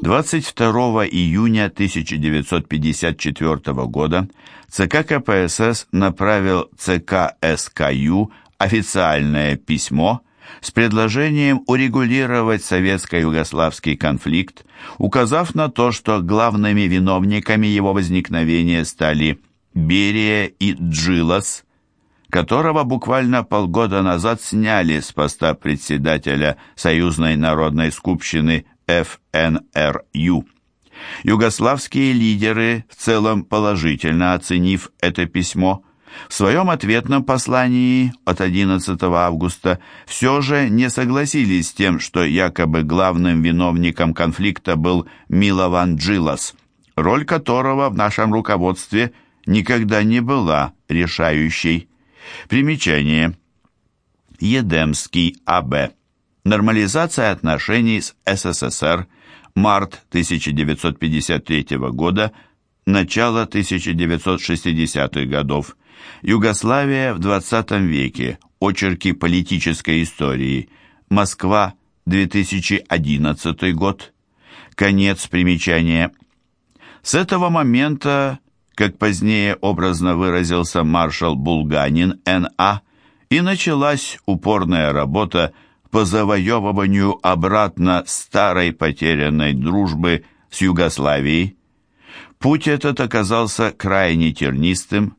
22 июня 1954 года ЦК КПСС направил ЦК СКЮ официальное письмо с предложением урегулировать советско-югославский конфликт, указав на то, что главными виновниками его возникновения стали Берия и Джилас, которого буквально полгода назад сняли с поста председателя Союзной народной скупщины ФНРЮ. Югославские лидеры, в целом положительно оценив это письмо, в своем ответном послании от 11 августа все же не согласились с тем, что якобы главным виновником конфликта был Милован Джилас, роль которого в нашем руководстве никогда не была решающей. Примечание. Едемский А.Б. Нормализация отношений с СССР. Март 1953 года. Начало 1960-х годов. Югославия в 20 веке. Очерки политической истории. Москва, 2011 год. Конец примечания. С этого момента, как позднее образно выразился маршал Булганин Н.А., и началась упорная работа по завоевыванию обратно старой потерянной дружбы с Югославией. Путь этот оказался крайне тернистым,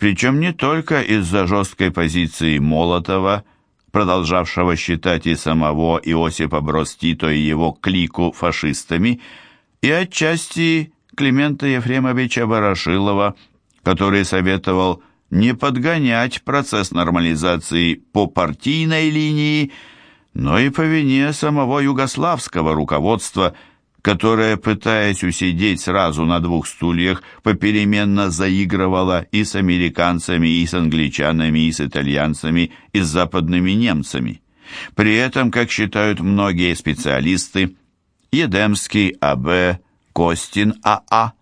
причем не только из-за жесткой позиции Молотова, продолжавшего считать и самого Иосипа Брос Тито и его клику фашистами, и отчасти Климента Ефремовича Ворошилова, который советовал не подгонять процесс нормализации по партийной линии, но и по вине самого югославского руководства – которая, пытаясь усидеть сразу на двух стульях, попеременно заигрывала и с американцами, и с англичанами, и с итальянцами, и с западными немцами. При этом, как считают многие специалисты, Едемский А.Б., Костин А.А.,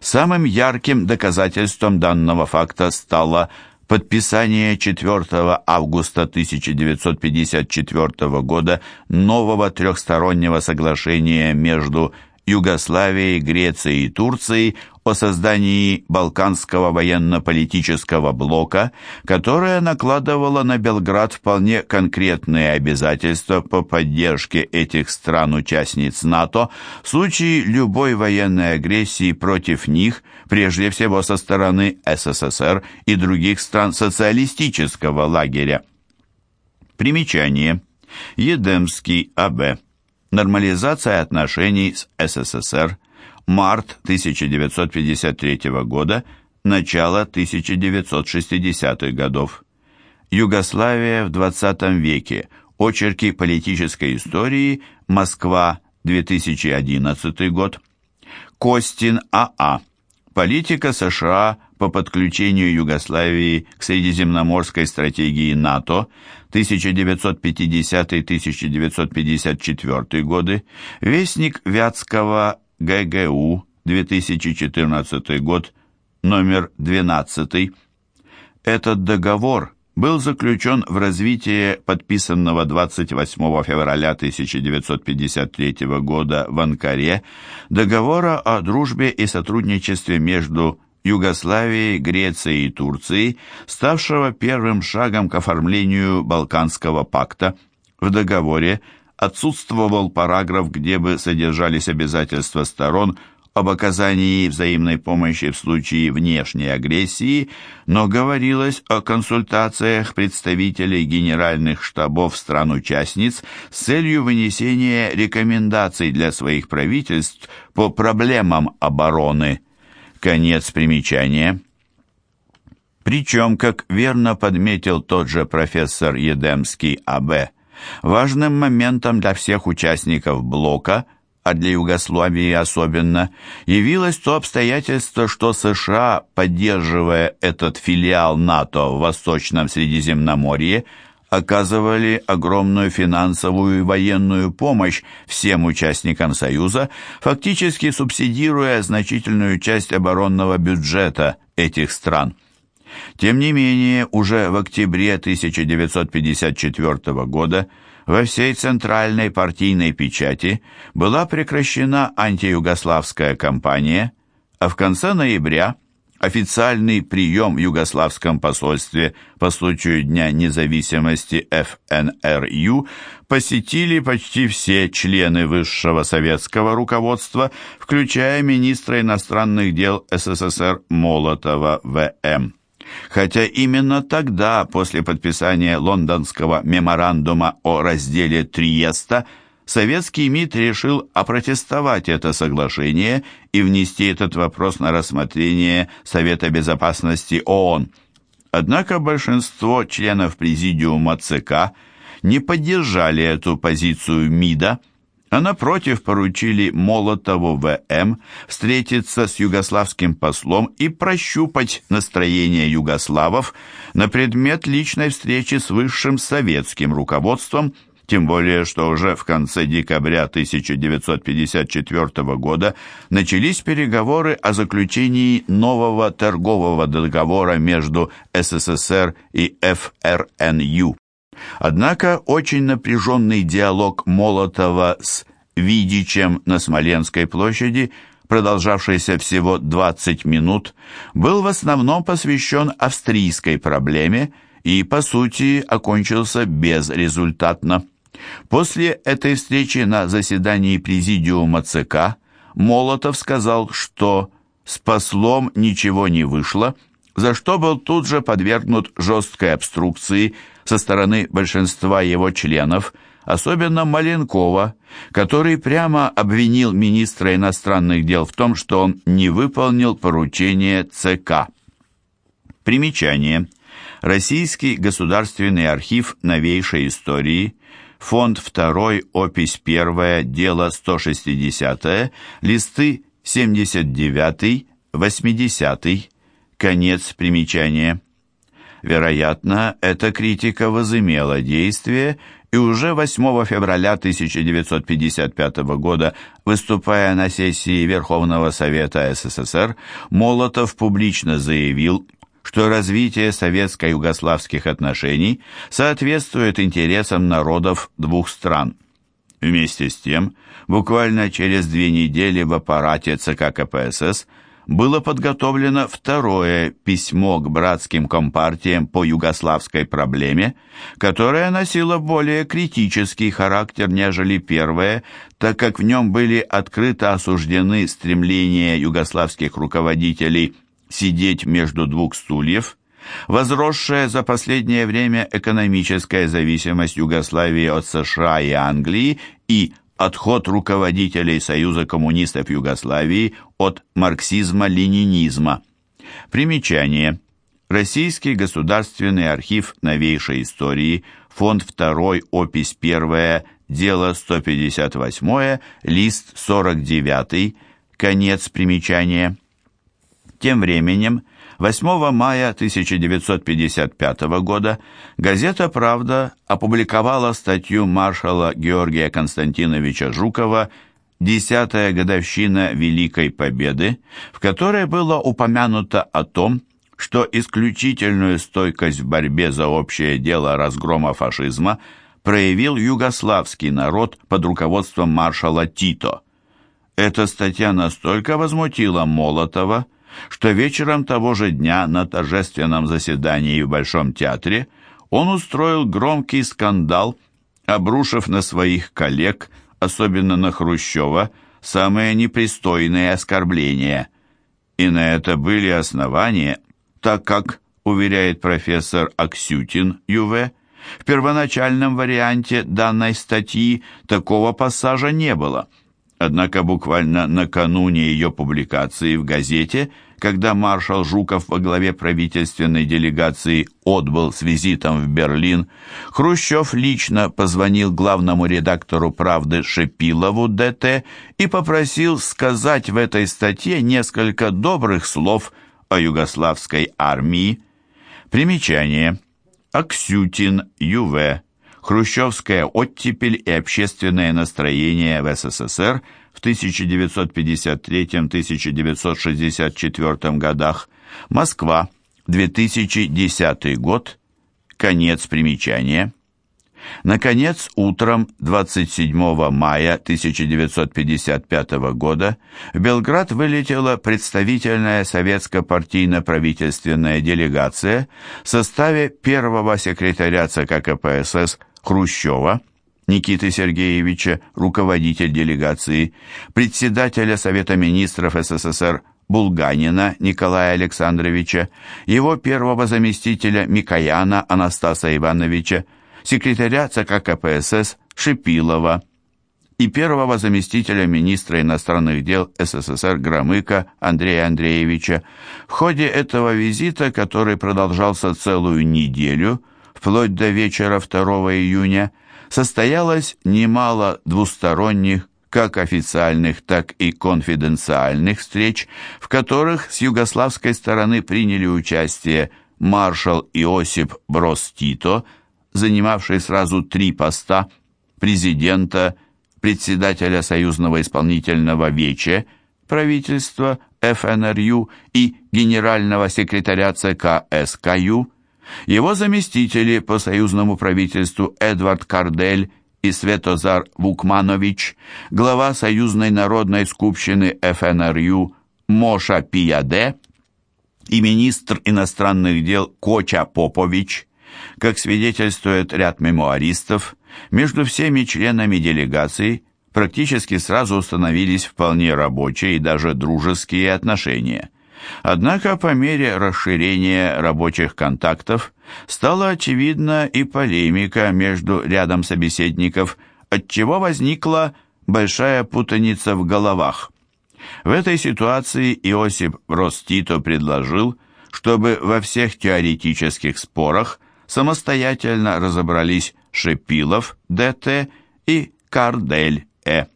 самым ярким доказательством данного факта стало подписание 4 августа 1954 года нового трехстороннего соглашения между Югославией, Грецией и Турцией о создании Балканского военно-политического блока, которое накладывало на Белград вполне конкретные обязательства по поддержке этих стран-участниц НАТО в случае любой военной агрессии против них, прежде всего со стороны СССР и других стран социалистического лагеря. Примечание. Едемский А.Б. Нормализация отношений с СССР – март 1953 года, начало 1960-х годов. Югославия в 20 веке. Очерки политической истории. Москва, 2011 год. Костин А.А. А. Политика США по подключению Югославии к Средиземноморской стратегии НАТО 1950-1954 годы. Вестник Вятского ГГУ, 2014 год, номер 12. Этот договор был заключен в развитии подписанного 28 февраля 1953 года в Анкаре договора о дружбе и сотрудничестве между Югославией, Грецией и Турцией, ставшего первым шагом к оформлению Балканского пакта. В договоре отсутствовал параграф, где бы содержались обязательства сторон об оказании взаимной помощи в случае внешней агрессии, но говорилось о консультациях представителей генеральных штабов стран-участниц с целью вынесения рекомендаций для своих правительств по проблемам обороны. Конец примечания. Причем, как верно подметил тот же профессор Едемский А.Б., Важным моментом для всех участников блока, а для Югославии особенно, явилось то обстоятельство, что США, поддерживая этот филиал НАТО в Восточном Средиземноморье, оказывали огромную финансовую и военную помощь всем участникам Союза, фактически субсидируя значительную часть оборонного бюджета этих стран. Тем не менее, уже в октябре 1954 года во всей центральной партийной печати была прекращена антиюгославская кампания, а в конце ноября официальный прием в югославском посольстве по случаю Дня независимости ФНРЮ посетили почти все члены высшего советского руководства, включая министра иностранных дел СССР Молотова В.М. Хотя именно тогда, после подписания лондонского меморандума о разделе Триеста, советский МИД решил опротестовать это соглашение и внести этот вопрос на рассмотрение Совета Безопасности ООН. Однако большинство членов Президиума ЦК не поддержали эту позицию МИДа, а напротив поручили Молотову ВМ встретиться с югославским послом и прощупать настроение югославов на предмет личной встречи с высшим советским руководством, тем более что уже в конце декабря 1954 года начались переговоры о заключении нового торгового договора между СССР и ФРНЮ. Однако очень напряженный диалог Молотова с Видичем на Смоленской площади, продолжавшийся всего 20 минут, был в основном посвящен австрийской проблеме и, по сути, окончился безрезультатно. После этой встречи на заседании Президиума ЦК Молотов сказал, что с послом ничего не вышло, за что был тут же подвергнут жесткой обструкции со стороны большинства его членов, особенно Маленкова, который прямо обвинил министра иностранных дел в том, что он не выполнил поручение ЦК. Примечание. Российский государственный архив новейшей истории, фонд 2, опись 1, дело 160, листы 79, 80, конец примечания. Вероятно, эта критика возымела действие, и уже 8 февраля 1955 года, выступая на сессии Верховного Совета СССР, Молотов публично заявил, что развитие советско-югославских отношений соответствует интересам народов двух стран. Вместе с тем, буквально через две недели в аппарате ЦК КПСС – было подготовлено второе письмо к братским компартиям по югославской проблеме, которое носило более критический характер, нежели первое, так как в нем были открыто осуждены стремления югославских руководителей сидеть между двух стульев, возросшая за последнее время экономическая зависимость Югославии от США и Англии и отход руководителей Союза коммунистов Югославии от марксизма-ленинизма. Примечание. Российский государственный архив новейшей истории, фонд 2, опись 1, дело 158, лист 49, конец примечания. Тем временем, 8 мая 1955 года газета «Правда» опубликовала статью маршала Георгия Константиновича Жукова «Десятая годовщина Великой Победы», в которой было упомянуто о том, что исключительную стойкость в борьбе за общее дело разгрома фашизма проявил югославский народ под руководством маршала Тито. Эта статья настолько возмутила Молотова, что вечером того же дня на торжественном заседании в Большом театре он устроил громкий скандал, обрушив на своих коллег, особенно на Хрущева, самые непристойные оскорбления. И на это были основания, так как, уверяет профессор Аксютин Ю.В., в первоначальном варианте данной статьи такого пассажа не было – Однако буквально накануне ее публикации в газете, когда маршал Жуков во главе правительственной делегации отбыл с визитом в Берлин, Хрущев лично позвонил главному редактору «Правды» Шепилову ДТ и попросил сказать в этой статье несколько добрых слов о югославской армии. Примечание. Аксютин, Ю.В хрущевская оттепель и общественное настроение в СССР в 1953-1964 годах, Москва, 2010 год, конец примечания. Наконец, утром 27 мая 1955 года в Белград вылетела представительная советско-партийно-правительственная делегация в составе первого секретаря ЦК КПСС Хрущева, Никиты Сергеевича, руководитель делегации, председателя Совета министров СССР Булганина Николая Александровича, его первого заместителя Микояна Анастаса Ивановича, секретаря ЦК КПСС Шипилова и первого заместителя министра иностранных дел СССР Громыка Андрея Андреевича. В ходе этого визита, который продолжался целую неделю, вплоть до вечера 2 июня, состоялось немало двусторонних, как официальных, так и конфиденциальных встреч, в которых с югославской стороны приняли участие маршал Иосип Брос Тито, занимавший сразу три поста президента, председателя Союзного исполнительного веча, правительства ФНРЮ и генерального секретаря ЦК СКЮ, его заместители по союзному правительству Эдвард Кардель и Светозар Вукманович, глава Союзной народной скупщины ФНРЮ Моша Пияде и министр иностранных дел Коча Попович – как свидетельствует ряд мемуаристов, между всеми членами делегации практически сразу установились вполне рабочие и даже дружеские отношения. Однако по мере расширения рабочих контактов стала очевидна и полемика между рядом собеседников, отчего возникла большая путаница в головах. В этой ситуации Иосип Ростито предложил, чтобы во всех теоретических спорах самостоятельно разобрались Шепилов ДТ и Кардель Э,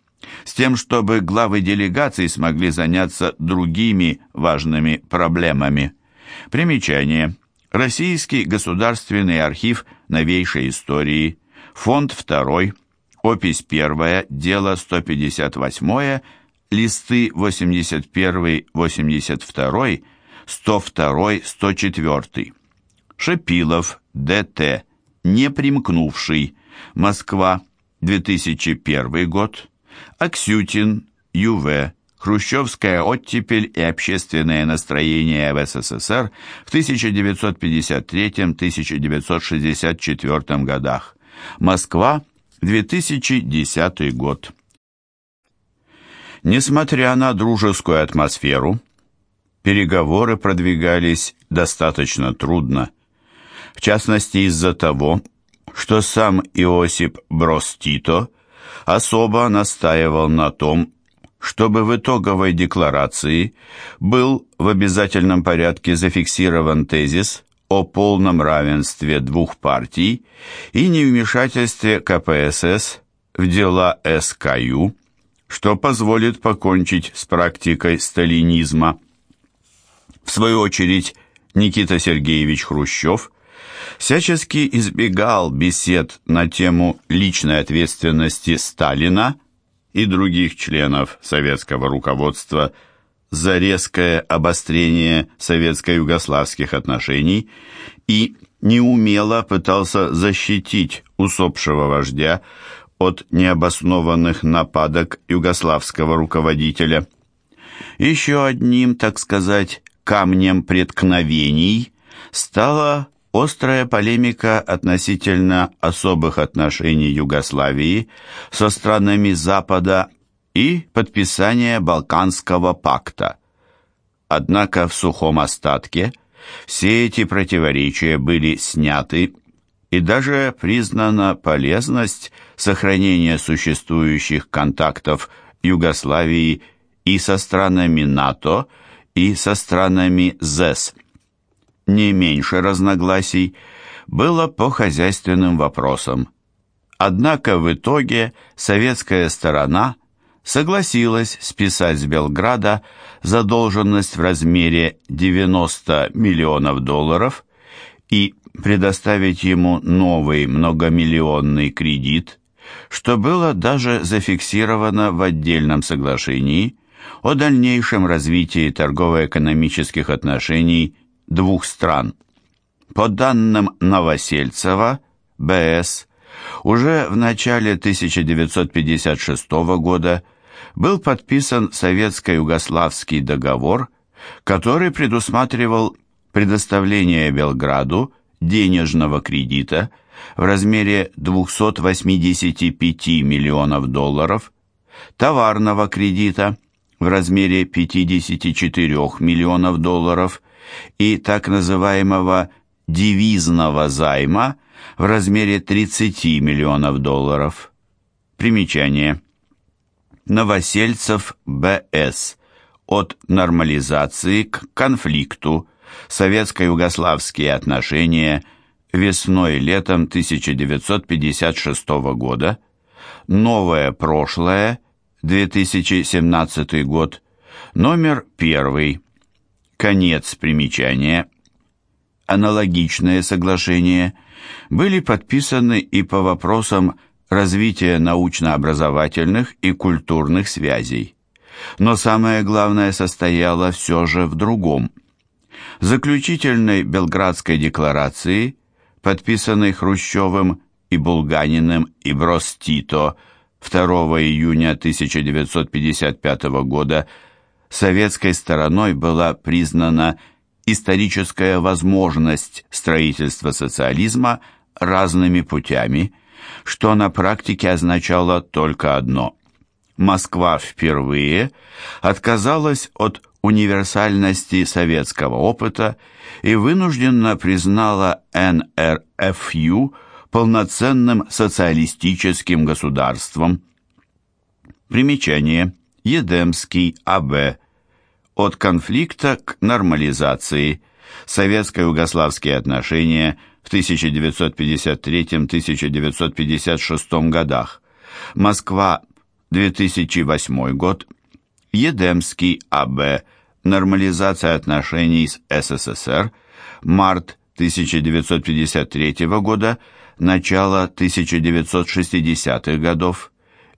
с тем, чтобы главы делегаций смогли заняться другими важными проблемами. Примечание. Российский государственный архив новейшей истории, фонд 2, опись 1, дело 158, листы 81, 82, 102, 104. Шепилов, Д.Т., не примкнувший, Москва, 2001 год, Аксютин, Ю.В., Хрущевская оттепель и общественное настроение в СССР в 1953-1964 годах. Москва, 2010 год. Несмотря на дружескую атмосферу, переговоры продвигались достаточно трудно в частности из-за того, что сам Иосип Брос Тито особо настаивал на том, чтобы в итоговой декларации был в обязательном порядке зафиксирован тезис о полном равенстве двух партий и невмешательстве КПСС в дела СКЮ, что позволит покончить с практикой сталинизма. В свою очередь, Никита Сергеевич Хрущев – всячески избегал бесед на тему личной ответственности Сталина и других членов советского руководства за резкое обострение советско-югославских отношений и неумело пытался защитить усопшего вождя от необоснованных нападок югославского руководителя. Еще одним, так сказать, камнем преткновений стало Острая полемика относительно особых отношений Югославии со странами Запада и подписание Балканского пакта. Однако в сухом остатке все эти противоречия были сняты и даже признана полезность сохранения существующих контактов Югославии и со странами НАТО, и со странами ЗЭС – не меньше разногласий было по хозяйственным вопросам. Однако в итоге советская сторона согласилась списать с Белграда задолженность в размере 90 миллионов долларов и предоставить ему новый многомиллионный кредит, что было даже зафиксировано в отдельном соглашении о дальнейшем развитии торгово-экономических отношений двух стран. По данным Новосельцева, БС, Уже в начале 1956 года был подписан Советско-Югославский договор, который предусматривал предоставление Белграду денежного кредита в размере 285 миллионов долларов, товарного кредита в размере 54 миллионов долларов и так называемого девизного займа в размере 30 миллионов долларов. Примечание. Новосельцев Б.С. От нормализации к конфликту. Советско-югославские отношения весной-летом 1956 года. Новое прошлое. 2017 год. Номер первый. Конец примечания. Аналогичные соглашения были подписаны и по вопросам развития научно-образовательных и культурных связей. Но самое главное состояло все же в другом. В заключительной Белградской декларации, подписанной Хрущевым и Булганиным и Брос-Тито 2 июня 1955 года, советской стороной была признана историческая возможность строительства социализма разными путями – что на практике означало только одно. Москва впервые отказалась от универсальности советского опыта и вынужденно признала НРФЮ полноценным социалистическим государством. Примечание. Едемский А.Б. От конфликта к нормализации. Советско-югославские отношения в 1953-1956 годах, Москва, 2008 год, Едемский А.Б. Нормализация отношений с СССР, март 1953 года, начало 1960-х годов,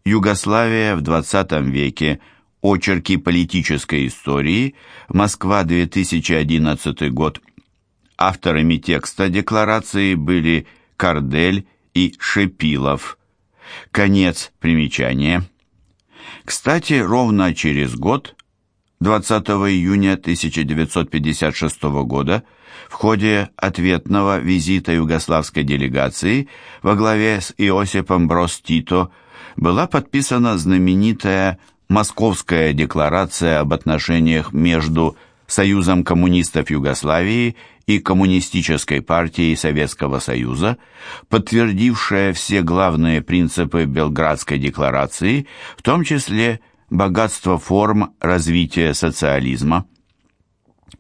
Югославия в 20 веке, очерки политической истории, Москва, 2011 год, Авторами текста декларации были Кардель и Шепилов. Конец примечания. Кстати, ровно через год, 20 июня 1956 года, в ходе ответного визита югославской делегации во главе с Иосипом Брос Тито была подписана знаменитая Московская декларация об отношениях между Союзом коммунистов Югославии и Коммунистической партией Советского Союза, подтвердившая все главные принципы Белградской декларации, в том числе богатство форм развития социализма.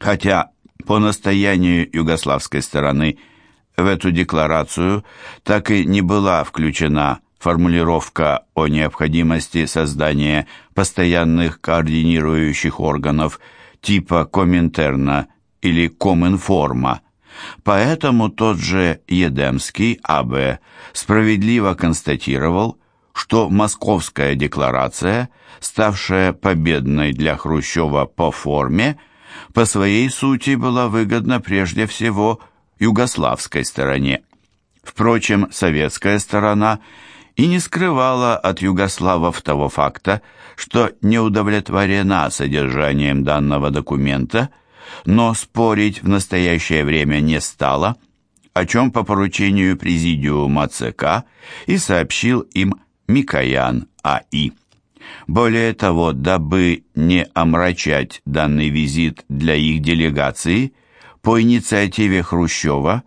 Хотя по настоянию югославской стороны в эту декларацию так и не была включена формулировка о необходимости создания постоянных координирующих органов типа Коминтерна или Коминформа. Поэтому тот же Едемский А.Б. справедливо констатировал, что Московская декларация, ставшая победной для Хрущева по форме, по своей сути была выгодна прежде всего югославской стороне. Впрочем, советская сторона и не скрывала от югославов того факта, что не удовлетворена содержанием данного документа но спорить в настоящее время не стала, о чем по поручению президиума ЦК и сообщил им Микоян А.И. Более того, дабы не омрачать данный визит для их делегации, по инициативе Хрущева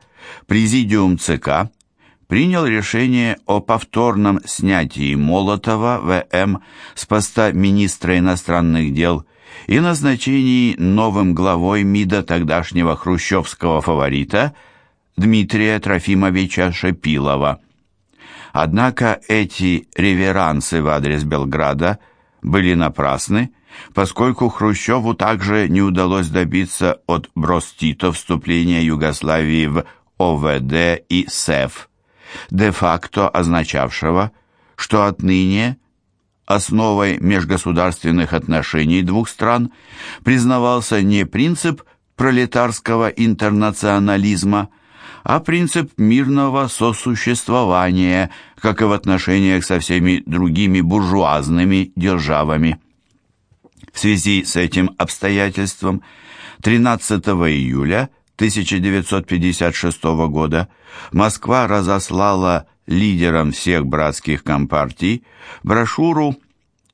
президиум ЦК принял решение о повторном снятии Молотова В.М. с поста министра иностранных дел и назначении новым главой МИДа тогдашнего хрущевского фаворита Дмитрия Трофимовича Шепилова. Однако эти реверансы в адрес Белграда были напрасны, поскольку Хрущеву также не удалось добиться от Бростито вступления Югославии в ОВД и СЭФ, де-факто означавшего, что отныне основой межгосударственных отношений двух стран признавался не принцип пролетарского интернационализма, а принцип мирного сосуществования, как и в отношениях со всеми другими буржуазными державами. В связи с этим обстоятельством 13 июля 1956 года Москва разослала лидерам всех братских компартий брошюру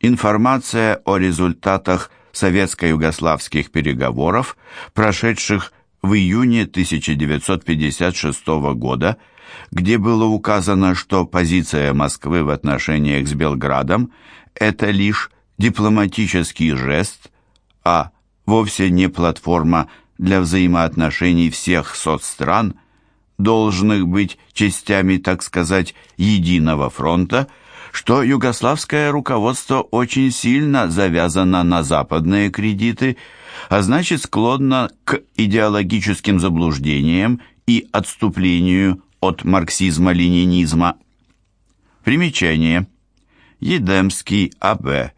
«Информация о результатах советско-югославских переговоров, прошедших в июне 1956 года, где было указано, что позиция Москвы в отношениях с Белградом – это лишь дипломатический жест, а вовсе не платформа для взаимоотношений всех соцстран, должных быть частями, так сказать, единого фронта, что югославское руководство очень сильно завязано на западные кредиты, а значит склонно к идеологическим заблуждениям и отступлению от марксизма-ленинизма. Примечание. Едемский А.Б.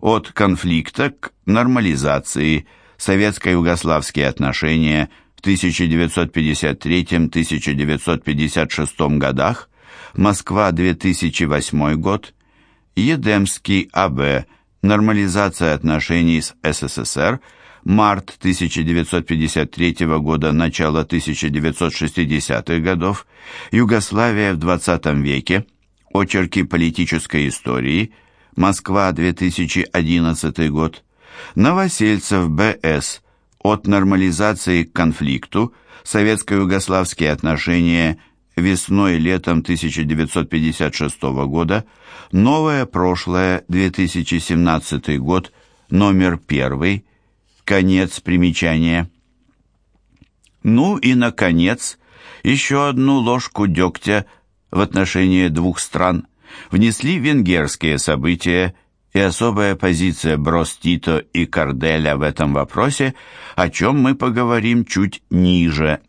От конфликта к нормализации – советско-югославские отношения в 1953-1956 годах, Москва, 2008 год, Едемский А.Б. Нормализация отношений с СССР, март 1953 года, начало 1960-х годов, Югославия в 20 веке, очерки политической истории, Москва, 2011 год, Новосельцев Б.С. От нормализации к конфликту. Советско-югославские отношения весной-летом 1956 года. Новое прошлое 2017 год. Номер первый. Конец примечания. Ну и, наконец, еще одну ложку дегтя в отношении двух стран внесли венгерские события и особая позиция Брос-Тито и Карделя в этом вопросе, о чем мы поговорим чуть ниже.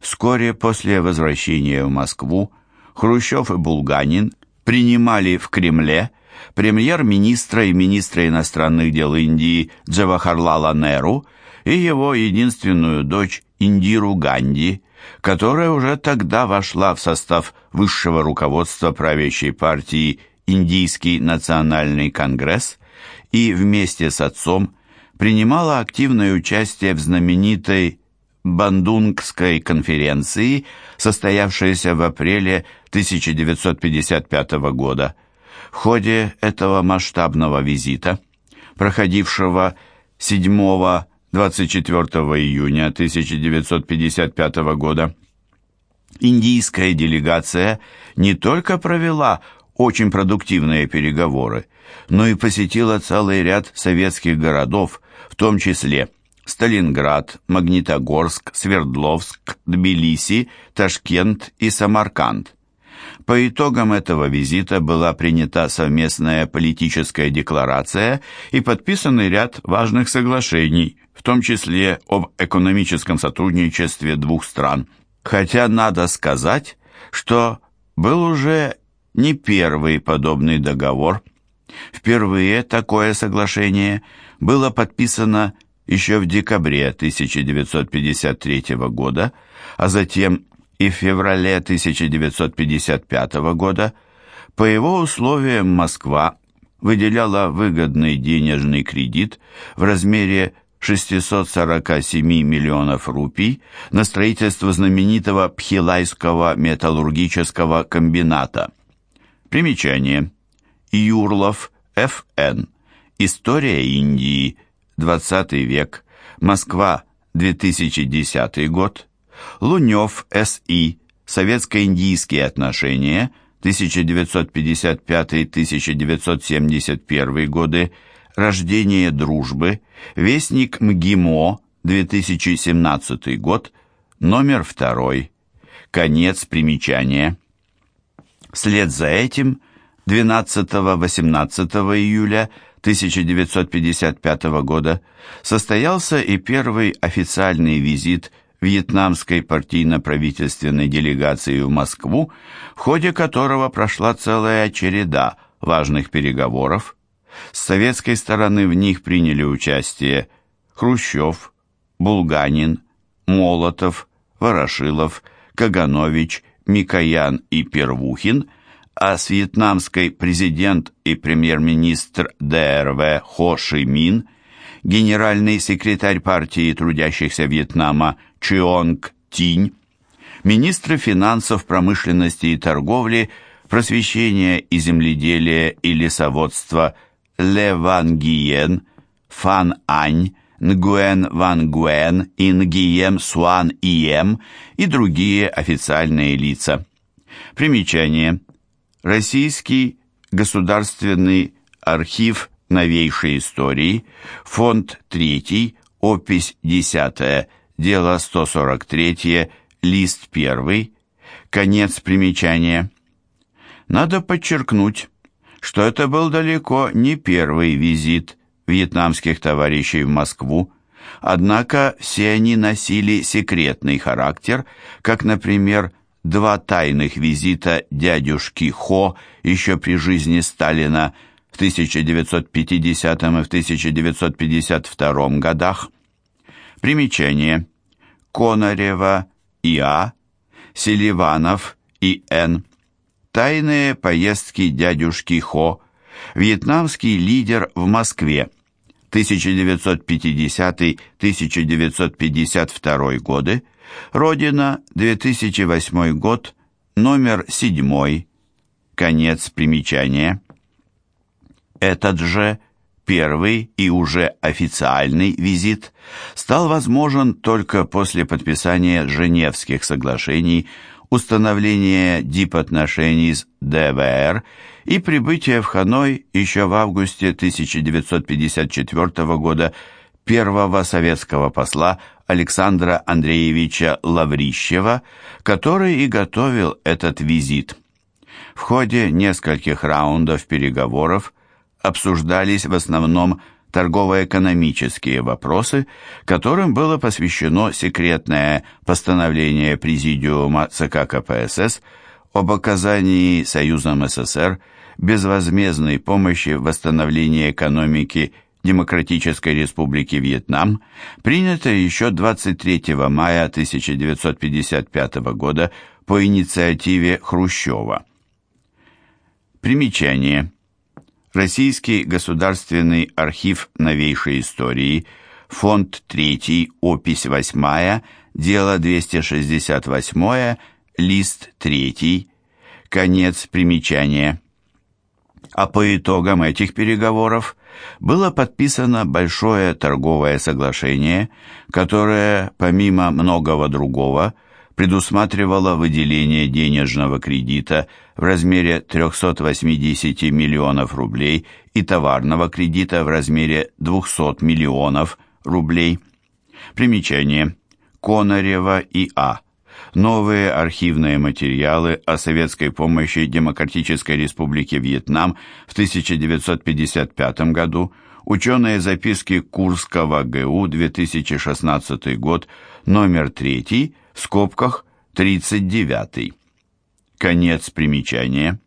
Вскоре после возвращения в Москву Хрущев и Булганин принимали в Кремле премьер-министра и министра иностранных дел Индии Джавахарлала Неру и его единственную дочь Индиру Ганди, которая уже тогда вошла в состав высшего руководства правящей партии Индийский национальный конгресс и вместе с отцом принимала активное участие в знаменитой Бандунгской конференции, состоявшейся в апреле 1955 года. В ходе этого масштабного визита, проходившего 7-24 июня 1955 года, индийская делегация не только провела очень продуктивные переговоры, но и посетила целый ряд советских городов, в том числе Сталинград, Магнитогорск, Свердловск, Тбилиси, Ташкент и Самарканд. По итогам этого визита была принята совместная политическая декларация и подписанный ряд важных соглашений, в том числе об экономическом сотрудничестве двух стран. Хотя надо сказать, что был уже не первый подобный договор. Впервые такое соглашение было подписано еще в декабре 1953 года, а затем и в феврале 1955 года. По его условиям Москва выделяла выгодный денежный кредит в размере 647 миллионов рупий на строительство знаменитого Пхилайского металлургического комбината – Примечание. Юрлов, Ф.Н. История Индии. 20 век. Москва, 2010 год. Лунев, С.И. Советско-индийские отношения. 1955-1971 годы. Рождение дружбы. Вестник МГИМО. 2017 год. Номер второй. Конец примечания. Вслед за этим 12-18 июля 1955 года состоялся и первый официальный визит вьетнамской партийно-правительственной делегации в Москву, в ходе которого прошла целая череда важных переговоров. С советской стороны в них приняли участие Хрущев, Булганин, Молотов, Ворошилов, Каганович, Микоян и Первухин, а с вьетнамской президент и премьер-министр ДРВ Хо Ши Мин, генеральный секретарь партии трудящихся Вьетнама Чионг Тинь, министры финансов, промышленности и торговли, просвещения и земледелия и лесоводства Ле Ван Гиен, Фан Ань, Нгуэн Ван Гуэн и Нгием Суан Ием и другие официальные лица. Примечание. Российский государственный архив новейшей истории, фонд 3, опись 10, дело 143, лист 1, конец примечания. Надо подчеркнуть, что это был далеко не первый визит вьетнамских товарищей в Москву, однако все они носили секретный характер, как, например, два тайных визита дядюшки Хо еще при жизни Сталина в 1950 и в 1952 годах. Примечание. Конарева И.А., Селиванов И.Н. Тайные поездки дядюшки Хо, вьетнамский лидер в Москве, 1950-1952 годы, Родина, 2008 год, номер 7, конец примечания. Этот же первый и уже официальный визит стал возможен только после подписания Женевских соглашений, установления дипотношений с ДВР и прибытия в Ханой еще в августе 1954 года первого советского посла Александра Андреевича Лаврищева, который и готовил этот визит. В ходе нескольких раундов переговоров обсуждались в основном торгово-экономические вопросы, которым было посвящено секретное постановление Президиума ЦК КПСС об оказании Союзом СССР безвозмездной помощи в восстановлении экономики Демократической Республики Вьетнам, принятое еще 23 мая 1955 года по инициативе Хрущева. Примечание. Российский государственный архив новейшей истории, фонд 3, опись 8, дело 268, лист 3, конец примечания. А по итогам этих переговоров было подписано большое торговое соглашение, которое, помимо многого другого, предусматривало выделение денежного кредита в размере 380 миллионов рублей и товарного кредита в размере 200 миллионов рублей. Примечание. Конарева и А новые архивные материалы о советской помощи Демократической Республике Вьетнам в 1955 году, ученые записки Курского ГУ, 2016 год, номер 3, в скобках 39. Конец примечания.